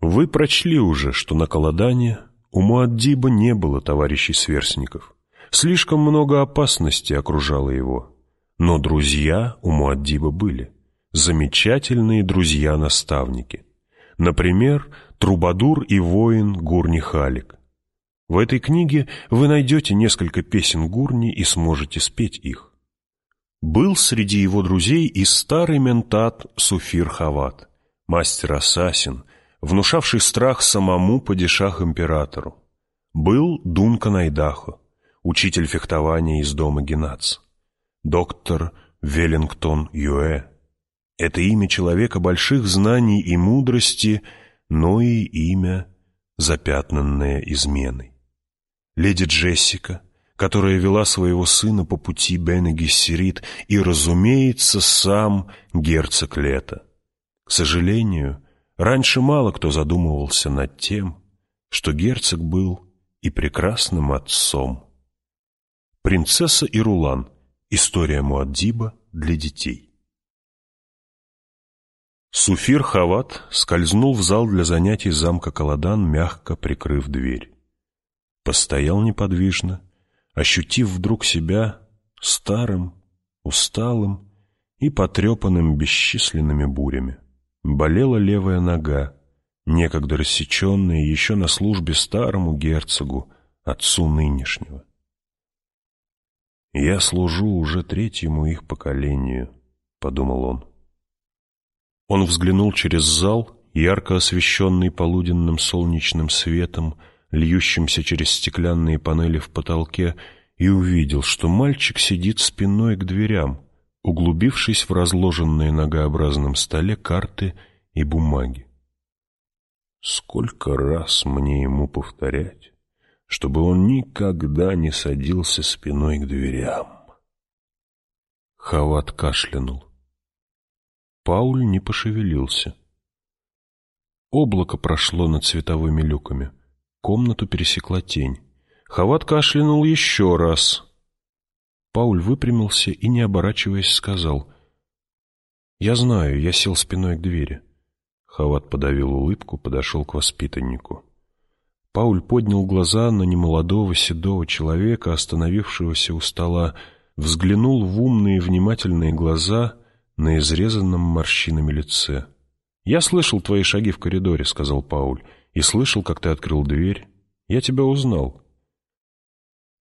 Вы прочли уже, что на Каладане у Муаддиба не было товарищей-сверстников. Слишком много опасности окружало его. Но друзья у Муаддиба были. Замечательные друзья-наставники. Например, Трубадур и воин Гурни Халик. В этой книге вы найдете несколько песен Гурни и сможете спеть их. Был среди его друзей и старый ментат Суфир Хават, мастер-ассасин, внушавший страх самому падишах-императору. Был Дункан Айдахо, учитель фехтования из дома Генац. Доктор Веллингтон Юэ. Это имя человека больших знаний и мудрости, но и имя, запятнанное изменой. Леди Джессика, которая вела своего сына по пути Бена Гессерит и, разумеется, сам герцог Лето. К сожалению, Раньше мало кто задумывался над тем, что герцог был и прекрасным отцом. Принцесса Ирулан. История Муаддиба для детей. Суфир Хават скользнул в зал для занятий замка Каладан, мягко прикрыв дверь. Постоял неподвижно, ощутив вдруг себя старым, усталым и потрепанным бесчисленными бурями. Болела левая нога, некогда рассеченная еще на службе старому герцогу, отцу нынешнего. «Я служу уже третьему их поколению», — подумал он. Он взглянул через зал, ярко освещенный полуденным солнечным светом, льющимся через стеклянные панели в потолке, и увидел, что мальчик сидит спиной к дверям, углубившись в разложенные ногообразном столе карты и бумаги. Сколько раз мне ему повторять, чтобы он никогда не садился спиной к дверям? Хават кашлянул. Пауль не пошевелился. Облако прошло над световыми люками. Комнату пересекла тень. Хават кашлянул еще раз — Пауль выпрямился и, не оборачиваясь, сказал. «Я знаю, я сел спиной к двери». Хават подавил улыбку, подошел к воспитаннику. Пауль поднял глаза на немолодого седого человека, остановившегося у стола, взглянул в умные внимательные глаза на изрезанном морщинами лице. «Я слышал твои шаги в коридоре», — сказал Пауль, — «и слышал, как ты открыл дверь. Я тебя узнал».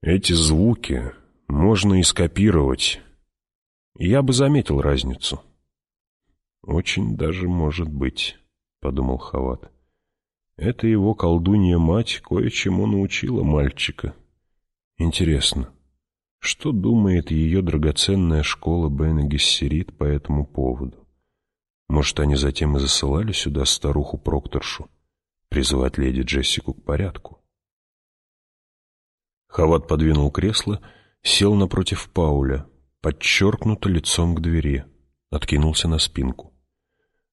«Эти звуки можно и скопировать. Я бы заметил разницу. Очень даже может быть, подумал Хават. Это его колдунья мать кое-чему научила мальчика. Интересно, что думает ее драгоценная школа Бена Гессерит по этому поводу? Может, они затем и засылали сюда старуху-прокторшу, призывать леди Джессику к порядку? Хават подвинул кресло сел напротив Пауля, подчеркнуто лицом к двери, откинулся на спинку.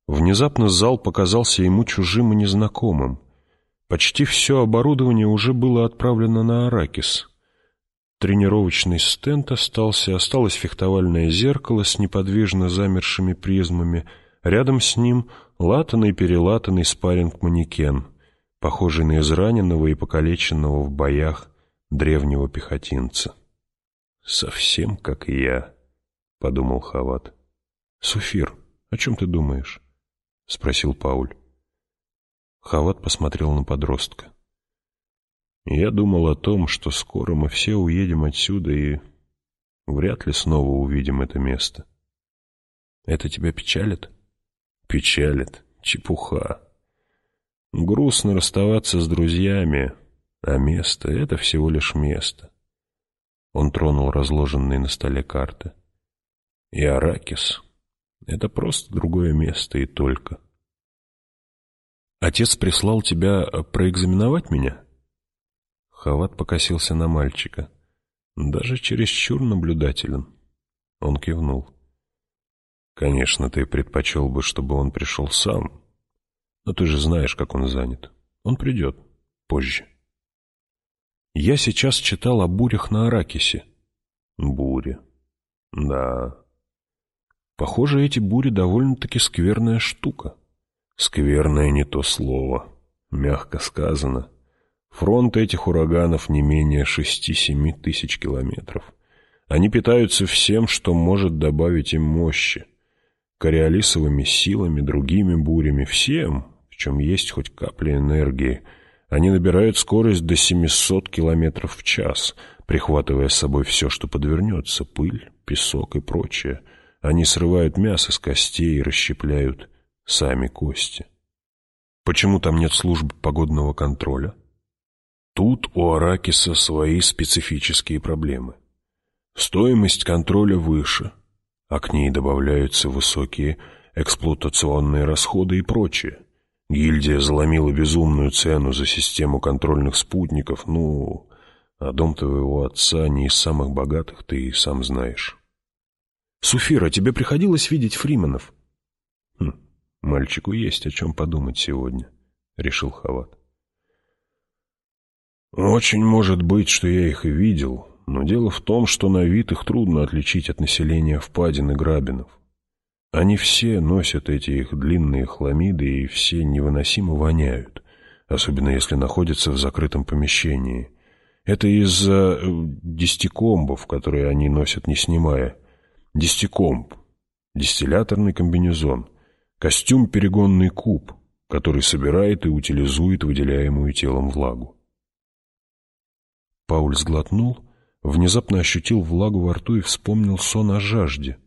Внезапно зал показался ему чужим и незнакомым. Почти все оборудование уже было отправлено на Аракис. Тренировочный стенд остался, осталось фехтовальное зеркало с неподвижно замершими призмами, рядом с ним латанный-перелатанный спарринг-манекен, похожий на израненного и покалеченного в боях древнего пехотинца. «Совсем как я», — подумал Хават. «Суфир, о чем ты думаешь?» — спросил Пауль. Хават посмотрел на подростка. «Я думал о том, что скоро мы все уедем отсюда и вряд ли снова увидим это место. Это тебя печалит?» «Печалит. Чепуха. Грустно расставаться с друзьями, а место — это всего лишь место. Он тронул разложенные на столе карты. И Аракис — это просто другое место и только. Отец прислал тебя проэкзаменовать меня? Хават покосился на мальчика. Даже чересчур наблюдателен. Он кивнул. Конечно, ты предпочел бы, чтобы он пришел сам. Но ты же знаешь, как он занят. Он придет позже. Я сейчас читал о бурях на Аракисе. Бури. Да. Похоже, эти бури довольно-таки скверная штука. Скверное не то слово, Мягко сказано. Фронт этих ураганов не менее шести-семи тысяч километров. Они питаются всем, что может добавить им мощи. Кориолисовыми силами, другими бурями, всем, в чем есть хоть капля энергии. Они набирают скорость до 700 километров в час, прихватывая с собой все, что подвернется, пыль, песок и прочее. Они срывают мясо с костей и расщепляют сами кости. Почему там нет службы погодного контроля? Тут у Аракиса свои специфические проблемы. Стоимость контроля выше, а к ней добавляются высокие эксплуатационные расходы и прочее. Гильдия заломила безумную цену за систему контрольных спутников, ну, а дом твоего отца не из самых богатых, ты и сам знаешь. Суфира, тебе приходилось видеть Фрименов? Хм, мальчику есть о чем подумать сегодня, решил Хават. Очень может быть, что я их и видел, но дело в том, что на вид их трудно отличить от населения впадин и грабинов. Они все носят эти их длинные хламиды и все невыносимо воняют, особенно если находятся в закрытом помещении. Это из-за э, дистикомбов, которые они носят не снимая. Дистикомб – дистилляторный комбинезон, костюм-перегонный куб, который собирает и утилизует выделяемую телом влагу. Пауль сглотнул, внезапно ощутил влагу во рту и вспомнил сон о жажде.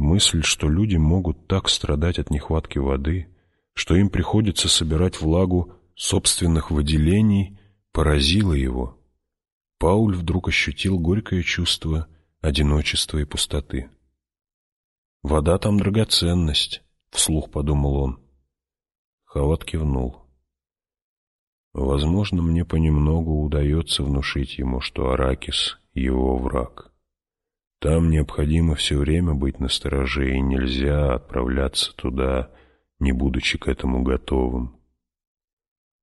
Мысль, что люди могут так страдать от нехватки воды, что им приходится собирать влагу собственных выделений, поразила его. Пауль вдруг ощутил горькое чувство одиночества и пустоты. «Вода там драгоценность», — вслух подумал он. Хават кивнул. Возможно, мне понемногу удается внушить ему, что Аракис — его враг. Там необходимо все время быть настороже, и нельзя отправляться туда, не будучи к этому готовым.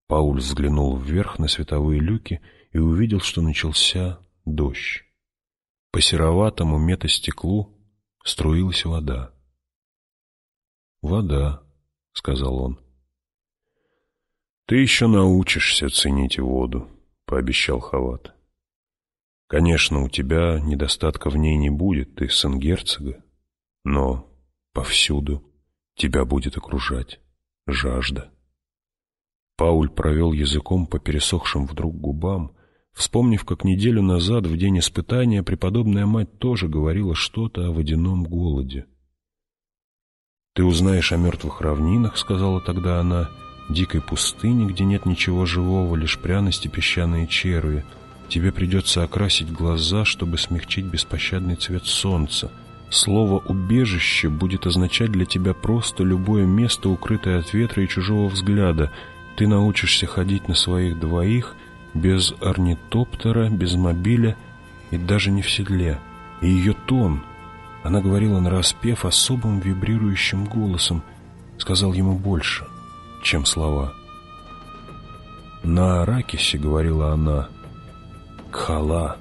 Пауль взглянул вверх на световые люки и увидел, что начался дождь. По сероватому метастеклу струилась вода. «Вода», — сказал он. «Ты еще научишься ценить воду», — пообещал Хават. «Конечно, у тебя недостатка в ней не будет, ты сын герцога, но повсюду тебя будет окружать жажда». Пауль провел языком по пересохшим вдруг губам, вспомнив, как неделю назад, в день испытания, преподобная мать тоже говорила что-то о водяном голоде. «Ты узнаешь о мертвых равнинах», — сказала тогда она, — дикой пустыне, где нет ничего живого, лишь пряности песчаные черви. Тебе придется окрасить глаза, чтобы смягчить беспощадный цвет солнца. Слово «убежище» будет означать для тебя просто любое место, укрытое от ветра и чужого взгляда. Ты научишься ходить на своих двоих, без орнитоптера, без мобиля и даже не в седле. И ее тон, она говорила нараспев особым вибрирующим голосом, сказал ему больше — чем слова. «На Аракисе, — говорила она, — Кхала,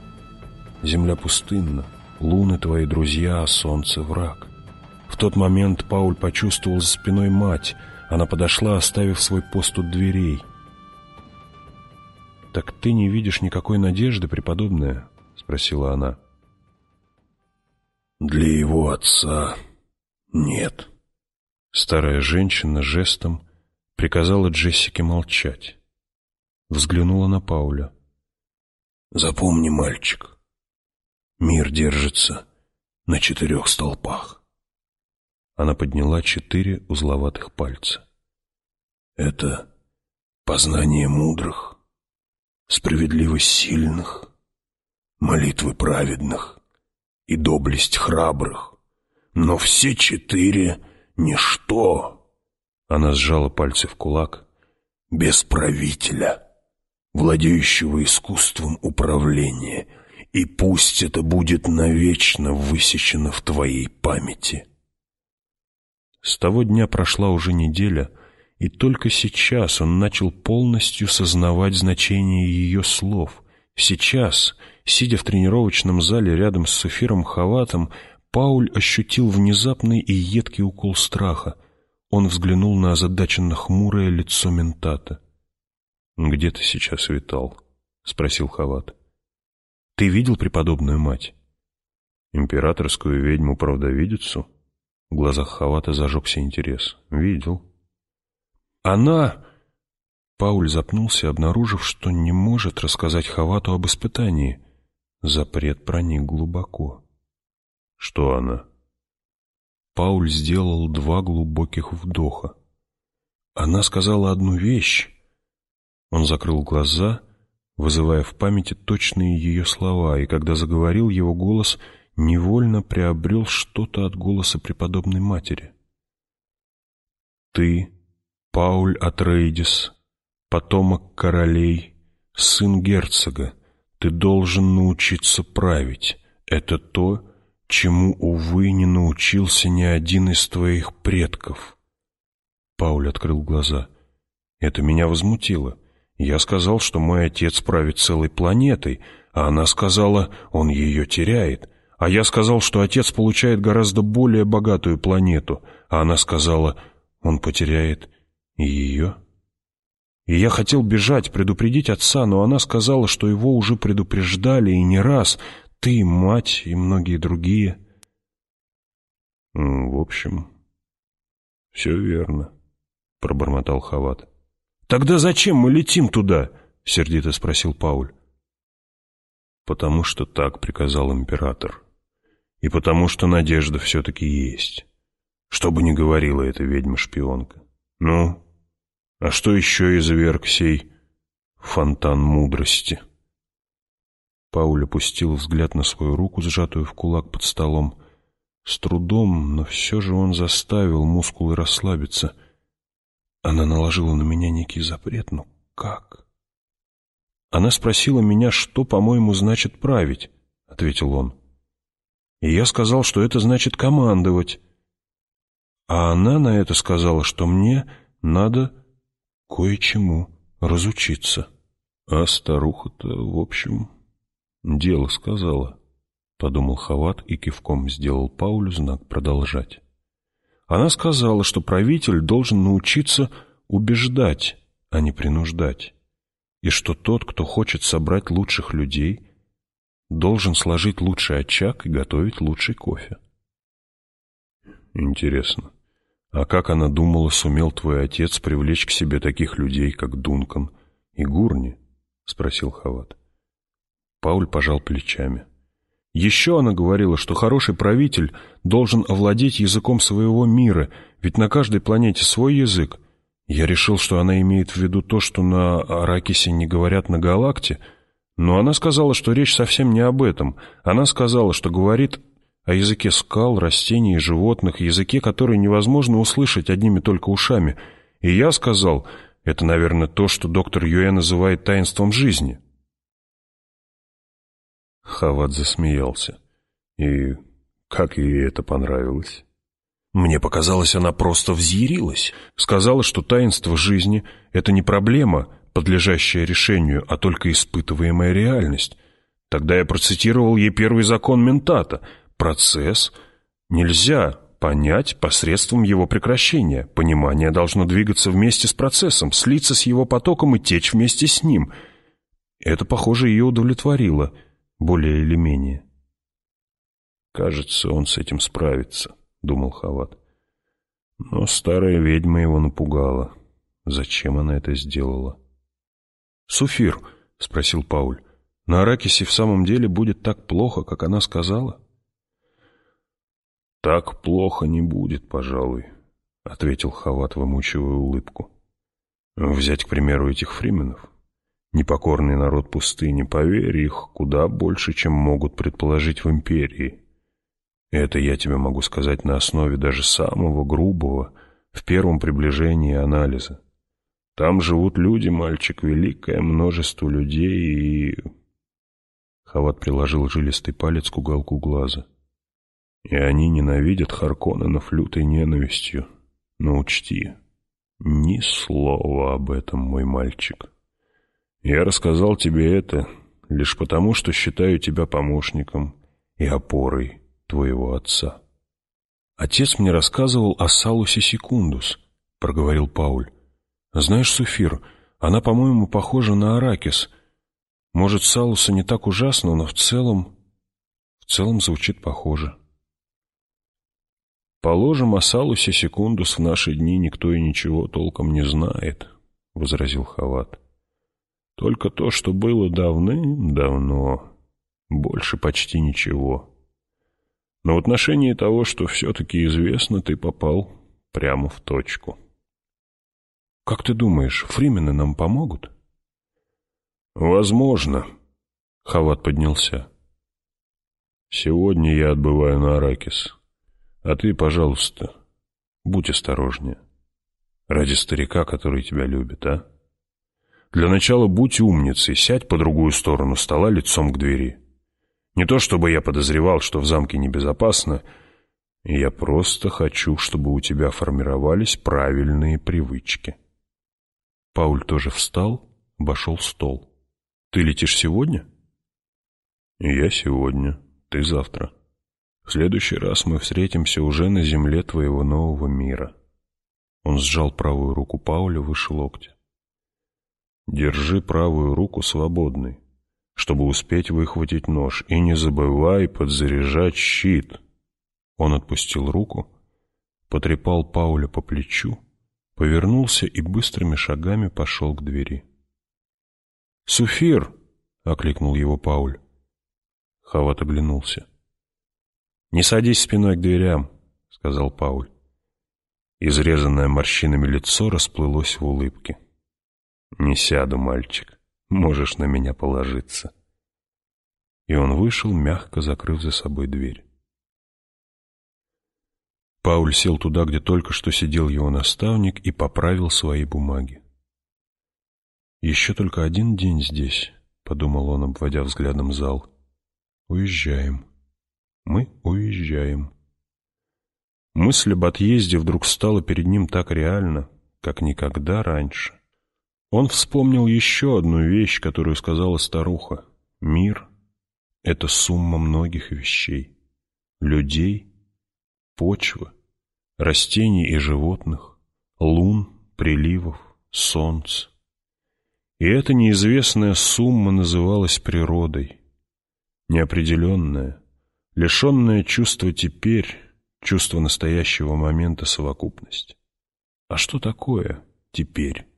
земля пустынна, луны твои друзья, а солнце враг». В тот момент Пауль почувствовал за спиной мать. Она подошла, оставив свой пост у дверей. «Так ты не видишь никакой надежды, преподобная?» — спросила она. «Для его отца нет». Старая женщина жестом приказала Джессике молчать. Взглянула на Пауля. «Запомни, мальчик, мир держится на четырех столпах». Она подняла четыре узловатых пальца. «Это познание мудрых, справедливость сильных, молитвы праведных и доблесть храбрых, но все четыре — ничто» Она сжала пальцы в кулак. «Без правителя, владеющего искусством управления, и пусть это будет навечно высечено в твоей памяти». С того дня прошла уже неделя, и только сейчас он начал полностью сознавать значение ее слов. Сейчас, сидя в тренировочном зале рядом с Суфиром Хаватом, Пауль ощутил внезапный и едкий укол страха — он взглянул на озадаченно хмурое лицо ментата. «Где ты сейчас витал?» — спросил Хават. «Ты видел преподобную мать?» «Императорскую ведьму-правдовидицу?» В глазах Хавата зажегся интерес. «Видел». «Она...» Пауль запнулся, обнаружив, что не может рассказать Хавату об испытании. Запрет проник глубоко. «Что она?» Пауль сделал два глубоких вдоха. Она сказала одну вещь. Он закрыл глаза, вызывая в памяти точные ее слова, и когда заговорил, его голос невольно приобрел что-то от голоса преподобной матери. «Ты, Пауль Атрейдис, потомок королей, сын герцога, ты должен научиться править. Это то, чему, увы, не научился ни один из твоих предков. Пауль открыл глаза. Это меня возмутило. Я сказал, что мой отец правит целой планетой, а она сказала, он ее теряет. А я сказал, что отец получает гораздо более богатую планету, а она сказала, он потеряет ее. И я хотел бежать, предупредить отца, но она сказала, что его уже предупреждали и не раз, ты, мать и многие другие. В общем, все верно, пробормотал Хават. Тогда зачем мы летим туда? Сердито спросил Пауль. Потому что так приказал император. И потому что надежда все-таки есть. Что бы ни говорила эта ведьма-шпионка. Ну, а что еще изверг сей фонтан мудрости? Пауль опустил взгляд на свою руку, сжатую в кулак под столом. С трудом, но все же он заставил мускулы расслабиться. Она наложила на меня некий запрет, но как? Она спросила меня, что, по-моему, значит править, — ответил он. И я сказал, что это значит командовать. А она на это сказала, что мне надо кое-чему разучиться. А старуха-то, в общем, «Дело сказала», — подумал Хават и кивком сделал Паулю знак продолжать. Она сказала, что правитель должен научиться убеждать, а не принуждать, и что тот, кто хочет собрать лучших людей, должен сложить лучший очаг и готовить лучший кофе. Интересно, а как она думала, сумел твой отец привлечь к себе таких людей, как Дункан и Гурни? — спросил Хават. Пауль пожал плечами. Еще она говорила, что хороший правитель должен овладеть языком своего мира, ведь на каждой планете свой язык. Я решил, что она имеет в виду то, что на Аракисе не говорят на Галакте, но она сказала, что речь совсем не об этом. Она сказала, что говорит о языке скал, растений и животных, языке, который невозможно услышать одними только ушами. И я сказал, это, наверное, то, что доктор Юэ называет таинством жизни. Хават засмеялся. И как ей это понравилось? Мне показалось, она просто взъярилась. Сказала, что таинство жизни — это не проблема, подлежащая решению, а только испытываемая реальность. Тогда я процитировал ей первый закон ментата. Процесс нельзя понять посредством его прекращения. Понимание должно двигаться вместе с процессом, слиться с его потоком и течь вместе с ним. Это, похоже, ее удовлетворило — более или менее. «Кажется, он с этим справится», — думал Хават. Но старая ведьма его напугала. Зачем она это сделала? «Суфир», — спросил Пауль, — «на Аракисе в самом деле будет так плохо, как она сказала?» «Так плохо не будет, пожалуй», — ответил Хават, вымучивая улыбку. «Взять, к примеру, этих фрименов. Непокорный народ пустыни, поверь, их куда больше, чем могут предположить в империи. Это я тебе могу сказать на основе даже самого грубого, в первом приближении анализа. Там живут люди, мальчик, великое множество людей и... Хават приложил жилистый палец к уголку глаза. И они ненавидят Харконненов лютой ненавистью. Но учти, ни слова об этом, мой мальчик. Я рассказал тебе это лишь потому, что считаю тебя помощником и опорой твоего отца. Отец мне рассказывал о Салусе Секундус, проговорил Пауль. Знаешь, Суфир, Она, по-моему, похожа на Аракис. Может, Салуса не так ужасно, но в целом... В целом звучит похоже. Положим, о Салусе секундус в наши дни никто и ничего толком не знает, — возразил Хават. Только то, что было давным-давно, больше почти ничего. Но в отношении того, что все-таки известно, ты попал прямо в точку. Как ты думаешь, фримены нам помогут? Возможно. Хават поднялся. Сегодня я отбываю на Аракис. А ты, пожалуйста, будь осторожнее. Ради старика, который тебя любит, а? Для начала будь умницей, сядь по другую сторону стола лицом к двери. Не то чтобы я подозревал, что в замке небезопасно, я просто хочу, чтобы у тебя формировались правильные привычки. Пауль тоже встал, обошел стол. Ты летишь сегодня? Я сегодня, ты завтра. В следующий раз мы встретимся уже на земле твоего нового мира. Он сжал правую руку Пауля выше локтя. Держи правую руку свободной чтобы успеть выхватить нож, и не забывай подзаряжать щит. Он отпустил руку, потрепал Пауля по плечу, повернулся и быстрыми шагами пошел к двери. «Суфир!» — окликнул его Пауль. Хават оглянулся. «Не садись спиной к дверям», — сказал Пауль. Изрезанное морщинами лицо расплылось в улыбке. «Не сяду, мальчик. Можешь на меня положиться. И он вышел, мягко закрыв за собой дверь. Пауль сел туда, где только что сидел его наставник, и поправил свои бумаги. «Еще только один день здесь», — подумал он, обводя взглядом зал. «Уезжаем. Мы уезжаем». Мысль об отъезде вдруг стала перед ним так реально, как никогда раньше. Он вспомнил еще одну вещь, которую сказала старуха. Мир — это сумма многих вещей. Людей, почвы, растений и животных, лун, приливов, солнц. И эта неизвестная сумма называлась природой. Неопределенная, лишенная чувства теперь, чувства настоящего момента совокупность. А что такое теперь? —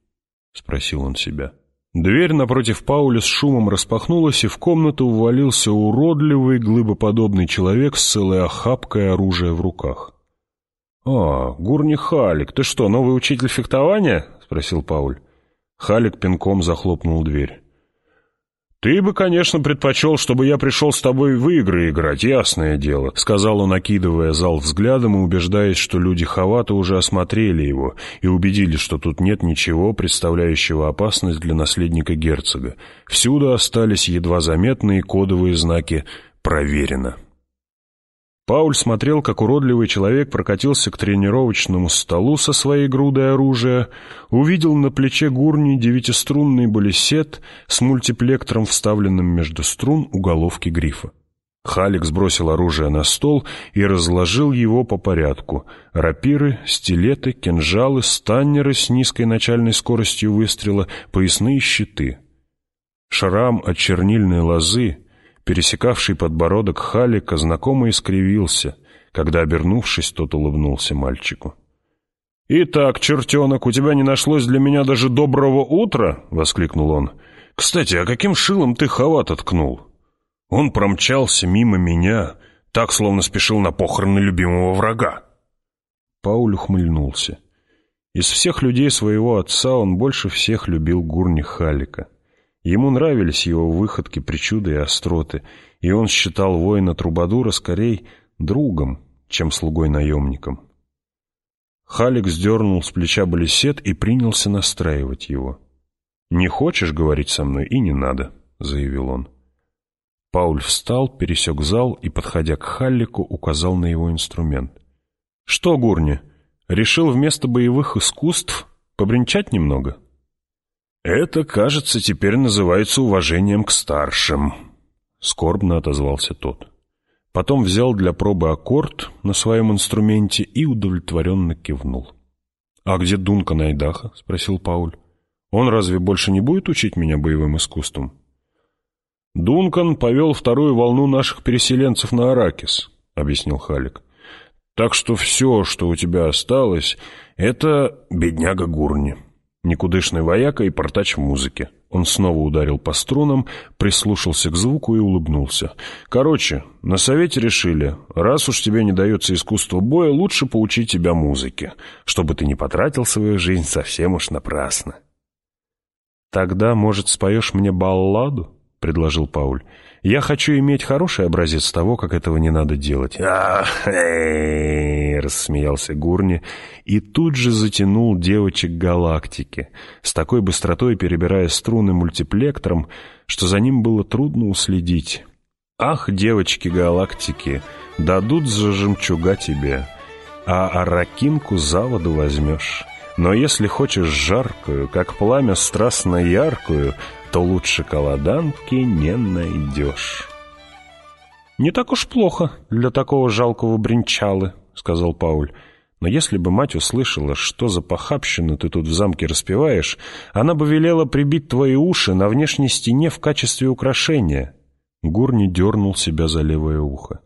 спросил он себя. Дверь напротив Пауля с шумом распахнулась, и в комнату увалился уродливый, глыбоподобный человек с целой охапкой оружия в руках. «А, Гурни Халик, ты что, новый учитель фехтования?» — спросил Пауль. Халик пинком захлопнул дверь. «Ты бы, конечно, предпочел, чтобы я пришел с тобой в игры играть, ясное дело», — сказал он, окидывая зал взглядом и убеждаясь, что люди Хавата уже осмотрели его и убедились, что тут нет ничего, представляющего опасность для наследника герцога. Всюду остались едва заметные кодовые знаки «Проверено». Пауль смотрел, как уродливый человек прокатился к тренировочному столу со своей грудой оружия, увидел на плече гурни девятиструнный балисет с мультиплектором, вставленным между струн уголовки грифа. Халик сбросил оружие на стол и разложил его по порядку. Рапиры, стилеты, кинжалы, станнеры с низкой начальной скоростью выстрела, поясные щиты. Шрам от чернильной лозы Пересекавший подбородок Халика знакомо искривился, когда, обернувшись, тот улыбнулся мальчику. «Итак, чертенок, у тебя не нашлось для меня даже доброго утра?» — воскликнул он. «Кстати, а каким шилом ты хават откнул?» Он промчался мимо меня, так, словно спешил на похороны любимого врага. Пауль ухмыльнулся. Из всех людей своего отца он больше всех любил Гурни Халика. Ему нравились его выходки, причуды и остроты, и он считал воина Трубадура скорее другом, чем слугой-наемником. Халик сдернул с плеча балисет и принялся настраивать его. «Не хочешь говорить со мной, и не надо», — заявил он. Пауль встал, пересек зал и, подходя к Халлику, указал на его инструмент. «Что, Гурни, решил вместо боевых искусств побренчать немного?» «Это, кажется, теперь называется уважением к старшим», — скорбно отозвался тот. Потом взял для пробы аккорд на своем инструменте и удовлетворенно кивнул. «А где Дунка Найдаха?» — спросил Пауль. Он разве больше не будет учить меня боевым искусствам? Дункан повел вторую волну наших переселенцев на Аракис, объяснил Халик. Так что все, что у тебя осталось, это бедняга Гурни. Никудышный вояка и портач в музыке. Он снова ударил по струнам, прислушался к звуку и улыбнулся. «Короче, на совете решили, раз уж тебе не дается искусство боя, лучше поучить тебя музыке, чтобы ты не потратил свою жизнь совсем уж напрасно». «Тогда, может, споешь мне балладу?» — предложил Пауль. «Я хочу иметь хороший образец того, как этого не надо делать». Рассмеялся Гурни и тут же затянул девочек галактики, с такой быстротой перебирая струны мультиплектором, что за ним было трудно уследить. «Ах, девочки галактики, дадут за жемчуга тебе, а аракинку заводу возьмешь». Но если хочешь жаркую, как пламя страстно яркую, то лучше колоданки не найдешь. «Не так уж плохо для такого жалкого бренчалы», — сказал Пауль. «Но если бы мать услышала, что за похабщину ты тут в замке распеваешь, она бы велела прибить твои уши на внешней стене в качестве украшения». Гурни дернул себя за левое ухо.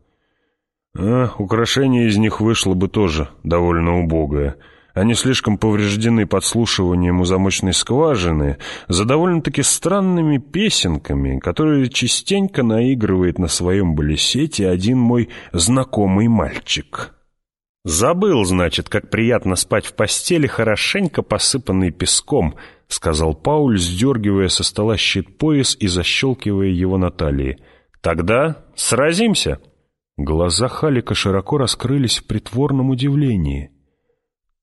«А, украшение из них вышло бы тоже довольно убогое», они слишком повреждены подслушиванием у замочной скважины за довольно-таки странными песенками, которые частенько наигрывает на своем балесете один мой знакомый мальчик. «Забыл, значит, как приятно спать в постели, хорошенько посыпанный песком», — сказал Пауль, сдергивая со стола щит-пояс и защелкивая его на талии. «Тогда сразимся». Глаза Халика широко раскрылись в притворном удивлении.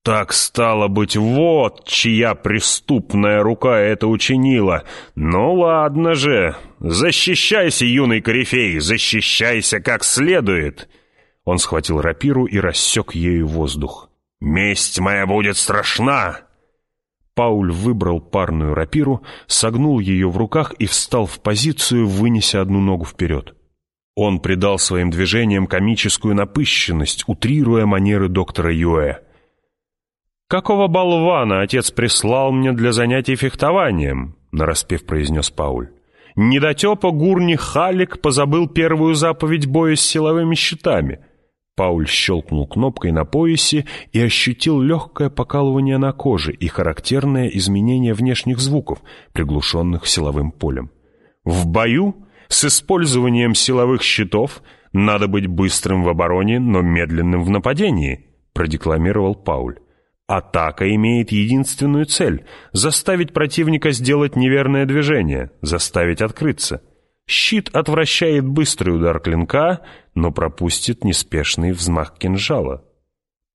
Так стало быть, вот чья преступная рука это учинила. Ну ладно же, защищайся, юный корифей, защищайся как следует. Он схватил рапиру и рассек ею воздух. «Месть моя будет страшна!» Пауль выбрал парную рапиру, согнул ее в руках и встал в позицию, вынеся одну ногу вперед. Он придал своим движениям комическую напыщенность, утрируя манеры доктора Юэ. «Какого болвана отец прислал мне для занятий фехтованием?» — нараспев произнес Пауль. «Недотепа Гурни Халик позабыл первую заповедь боя с силовыми щитами». Пауль щелкнул кнопкой на поясе и ощутил легкое покалывание на коже и характерное изменение внешних звуков, приглушенных силовым полем. «В бою с использованием силовых щитов надо быть быстрым в обороне, но медленным в нападении», — продекламировал Пауль. Атака имеет единственную цель — заставить противника сделать неверное движение, заставить открыться. Щит отвращает быстрый удар клинка, но пропустит неспешный взмах кинжала.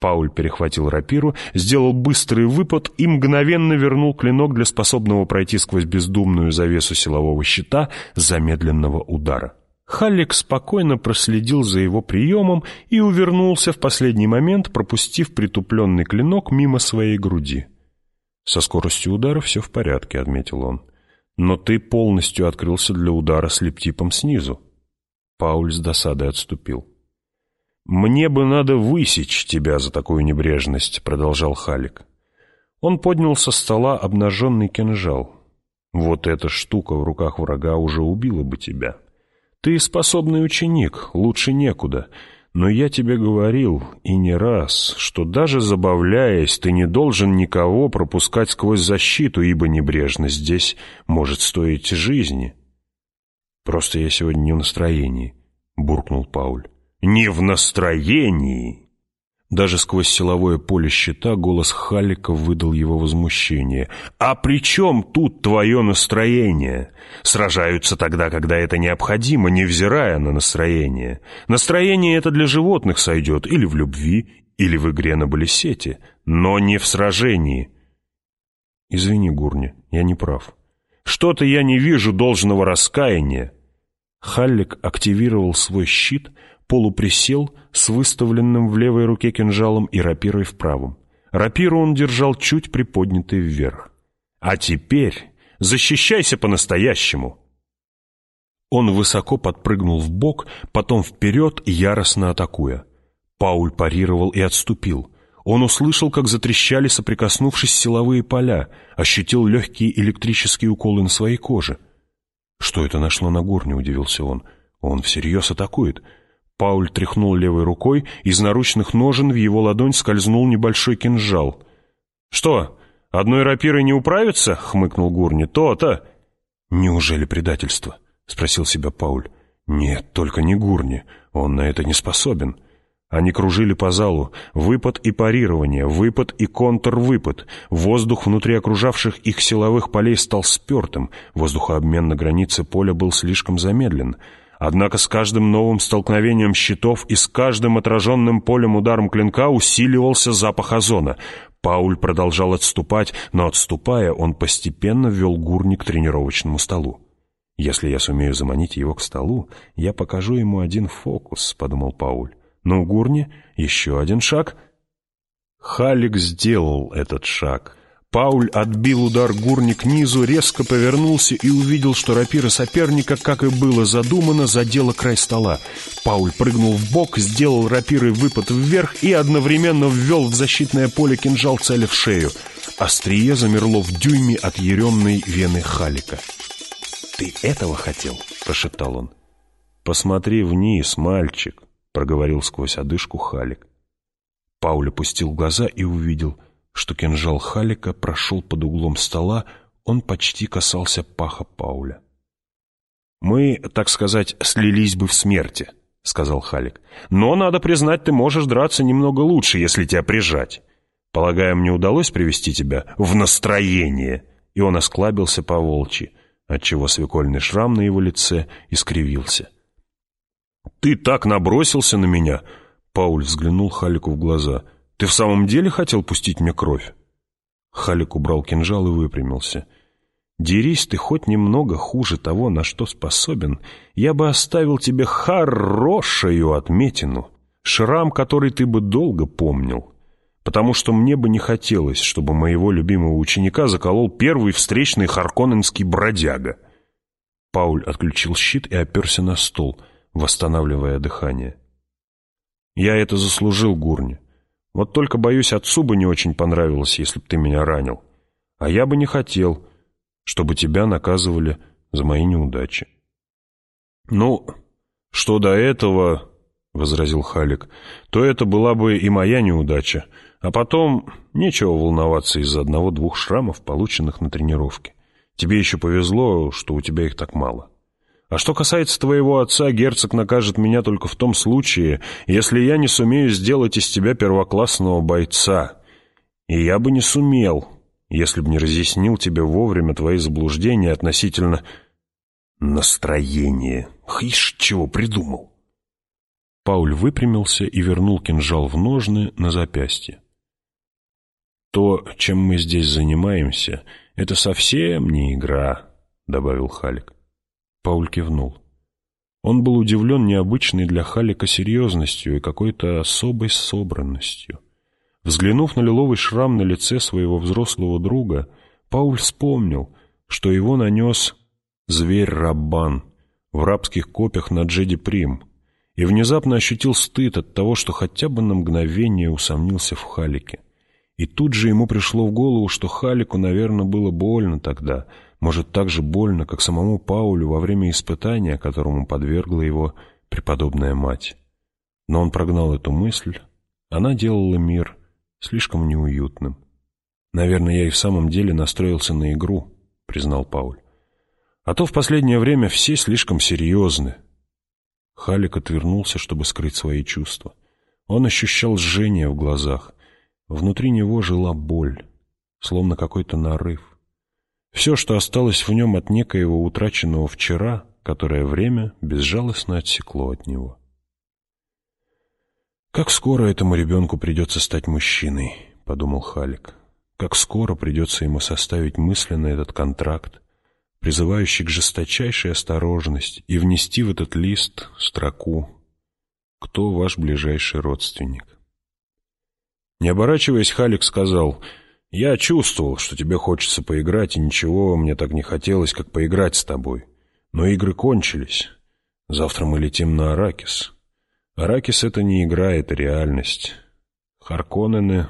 Пауль перехватил рапиру, сделал быстрый выпад и мгновенно вернул клинок для способного пройти сквозь бездумную завесу силового щита замедленного удара. Халлик спокойно проследил за его приемом и увернулся в последний момент, пропустив притупленный клинок мимо своей груди. «Со скоростью удара все в порядке», — отметил он. «Но ты полностью открылся для удара с лептипом снизу». Пауль с досадой отступил. «Мне бы надо высечь тебя за такую небрежность», — продолжал Халик. Он поднял со стола обнаженный кинжал. «Вот эта штука в руках врага уже убила бы тебя». Ты способный ученик, лучше некуда. Но я тебе говорил, и не раз, что даже забавляясь, ты не должен никого пропускать сквозь защиту, ибо небрежность здесь может стоить жизни. Просто я сегодня не в настроении, — буркнул Пауль. Не в настроении! Даже сквозь силовое поле щита голос Халлика выдал его возмущение. «А при чем тут твое настроение? Сражаются тогда, когда это необходимо, невзирая на настроение. Настроение это для животных сойдет или в любви, или в игре на балесете, но не в сражении». «Извини, Гурни, я не прав. Что-то я не вижу должного раскаяния». Халлик активировал свой щит — полуприсел с выставленным в левой руке кинжалом и рапирой в правом. Рапиру он держал чуть приподнятой вверх. «А теперь защищайся по-настоящему!» Он высоко подпрыгнул в бок, потом вперед, яростно атакуя. Пауль парировал и отступил. Он услышал, как затрещали, соприкоснувшись силовые поля, ощутил легкие электрические уколы на своей коже. «Что это нашло на горне?» — удивился он. «Он всерьез атакует». Пауль тряхнул левой рукой, из наручных ножен в его ладонь скользнул небольшой кинжал. «Что, одной рапирой не управиться?» — хмыкнул Гурни. «То-то!» «Неужели предательство?» — спросил себя Пауль. «Нет, только не Гурни. Он на это не способен». Они кружили по залу. Выпад и парирование, выпад и контрвыпад. Воздух внутри окружавших их силовых полей стал спертым. Воздухообмен на границе поля был слишком замедлен. Однако с каждым новым столкновением щитов и с каждым отраженным полем ударом клинка усиливался запах озона. Пауль продолжал отступать, но отступая, он постепенно ввел гурни к тренировочному столу. «Если я сумею заманить его к столу, я покажу ему один фокус», — подумал Пауль. «Но у Гурни еще один шаг». Халик сделал этот шаг. Пауль отбил удар Гурни к низу, резко повернулся и увидел, что рапира соперника, как и было задумано, задела край стола. Пауль прыгнул в бок, сделал рапирой выпад вверх и одновременно ввел в защитное поле кинжал, целя в шею. Острие замерло в дюйме от еремной вены Халика. «Ты этого хотел?» — прошептал он. «Посмотри вниз, мальчик», — проговорил сквозь одышку Халик. Пауль опустил глаза и увидел, что кинжал Халика прошел под углом стола, он почти касался паха Пауля. «Мы, так сказать, слились бы в смерти», — сказал Халик. «Но, надо признать, ты можешь драться немного лучше, если тебя прижать. Полагаю, мне удалось привести тебя в настроение». И он осклабился по волчьи отчего свекольный шрам на его лице искривился. «Ты так набросился на меня!» Пауль взглянул Халику в глаза. «Ты в самом деле хотел пустить мне кровь?» Халик убрал кинжал и выпрямился. «Дерись ты хоть немного хуже того, на что способен, я бы оставил тебе хорошую отметину, шрам, который ты бы долго помнил» потому что мне бы не хотелось, чтобы моего любимого ученика заколол первый встречный харконненский бродяга. Пауль отключил щит и оперся на стол, восстанавливая дыхание. «Я это заслужил, Гурни. Вот только, боюсь, отцу бы не очень понравилось, если бы ты меня ранил. А я бы не хотел, чтобы тебя наказывали за мои неудачи». «Ну, что до этого...» — возразил Халик, — то это была бы и моя неудача, а потом нечего волноваться из-за одного-двух шрамов, полученных на тренировке. Тебе еще повезло, что у тебя их так мало. А что касается твоего отца, герцог накажет меня только в том случае, если я не сумею сделать из тебя первоклассного бойца. И я бы не сумел, если бы не разъяснил тебе вовремя твои заблуждения относительно настроения. Хиш, чего придумал. Пауль выпрямился и вернул кинжал в ножны на запястье. «То, чем мы здесь занимаемся, это совсем не игра», — добавил Халик. Пауль кивнул. Он был удивлен необычной для Халика серьезностью и какой-то особой собранностью. Взглянув на лиловый шрам на лице своего взрослого друга, Пауль вспомнил, что его нанес зверь Раббан в рабских копьях на Джеди Прим, и внезапно ощутил стыд от того, что хотя бы на мгновение усомнился в Халике. И тут же ему пришло в голову, что Халику, наверное, было больно тогда, может, так же больно, как самому Паулю во время испытания, которому подвергла его преподобная мать. Но он прогнал эту мысль. Она делала мир слишком неуютным. «Наверное, я и в самом деле настроился на игру», — признал Пауль. «А то в последнее время все слишком серьезны». Халик отвернулся, чтобы скрыть свои чувства. Он ощущал жжение в глазах. Внутри него жила боль, словно какой-то нарыв. Все, что осталось в нем от некоего утраченного вчера, которое время безжалостно отсекло от него. «Как скоро этому ребенку придется стать мужчиной», — подумал Халик. «Как скоро придется ему составить мысленно этот контракт, призывающий к жесточайшей осторожности, и внести в этот лист строку «Кто ваш ближайший родственник?» Не оборачиваясь, Халик сказал, «Я чувствовал, что тебе хочется поиграть, и ничего мне так не хотелось, как поиграть с тобой. Но игры кончились. Завтра мы летим на Аракис. Аракис — это не игра, это реальность. Харконнены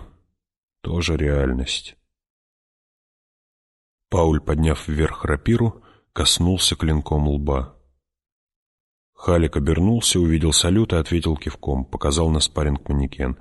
тоже реальность. Пауль, подняв вверх рапиру, коснулся клинком лба. Халик обернулся, увидел салют и ответил кивком, показал на спарринг манекен.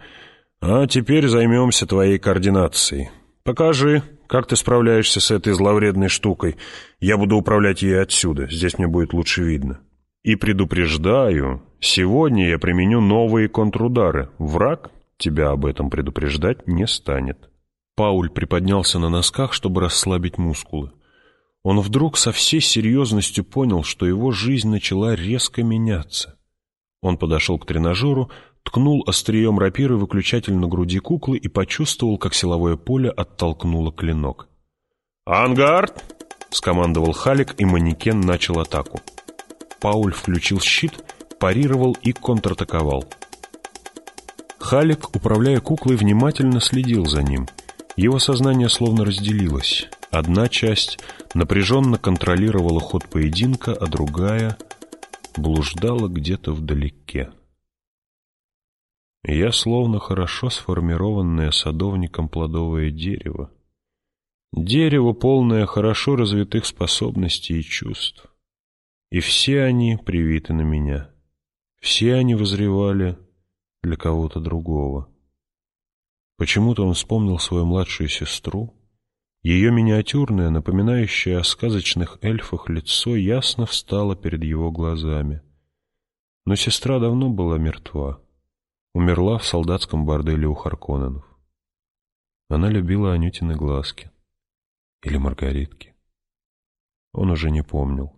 «А теперь займемся твоей координацией. Покажи, как ты справляешься с этой зловредной штукой. Я буду управлять ей отсюда, здесь мне будет лучше видно. И предупреждаю, сегодня я применю новые контрудары. Враг тебя об этом предупреждать не станет». Пауль приподнялся на носках, чтобы расслабить мускулы. Он вдруг со всей серьезностью понял, что его жизнь начала резко меняться. Он подошел к тренажеру, ткнул острием рапиры выключатель на груди куклы и почувствовал, как силовое поле оттолкнуло клинок. «Ангард!» — скомандовал Халик, и манекен начал атаку. Пауль включил щит, парировал и контратаковал. Халик, управляя куклой, внимательно следил за ним — его сознание словно разделилось. Одна часть напряженно контролировала ход поединка, а другая блуждала где-то вдалеке. Я словно хорошо сформированное садовником плодовое дерево. Дерево, полное хорошо развитых способностей и чувств. И все они привиты на меня. Все они возревали для кого-то другого. Почему-то он вспомнил свою младшую сестру. Ее миниатюрное, напоминающее о сказочных эльфах лицо, ясно встало перед его глазами. Но сестра давно была мертва. Умерла в солдатском борделе у Харконненов. Она любила Анютины глазки. Или Маргаритки. Он уже не помнил.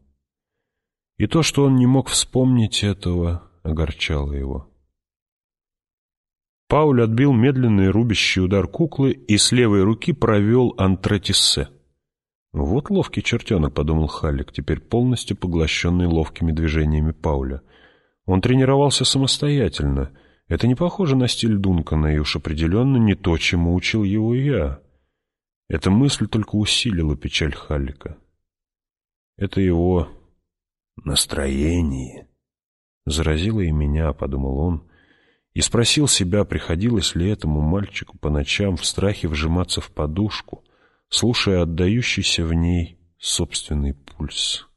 И то, что он не мог вспомнить этого, огорчало его. Пауль отбил медленный рубящий удар куклы и с левой руки провел антретиссе. «Вот ловкий чертенок», — подумал Халлик, теперь полностью поглощенный ловкими движениями Пауля. Он тренировался самостоятельно. Это не похоже на стиль Дункана, и уж определенно не то, чему учил его я. Эта мысль только усилила печаль Халлика. Это его настроение. Заразило и меня, — подумал он, — и спросил себя, приходилось ли этому мальчику по ночам в страхе вжиматься в подушку, слушая отдающийся в ней собственный пульс.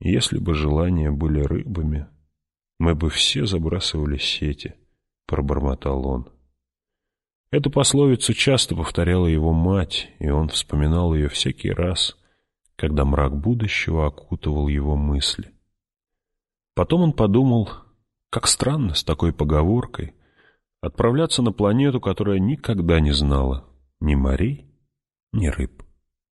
Если бы желания были рыбами, мы бы все забрасывали сети, — пробормотал он. Эту пословицу часто повторяла его мать, и он вспоминал ее всякий раз, когда мрак будущего окутывал его мысли. Потом он подумал, как странно с такой поговоркой отправляться на планету, которая никогда не знала ни морей, ни рыб.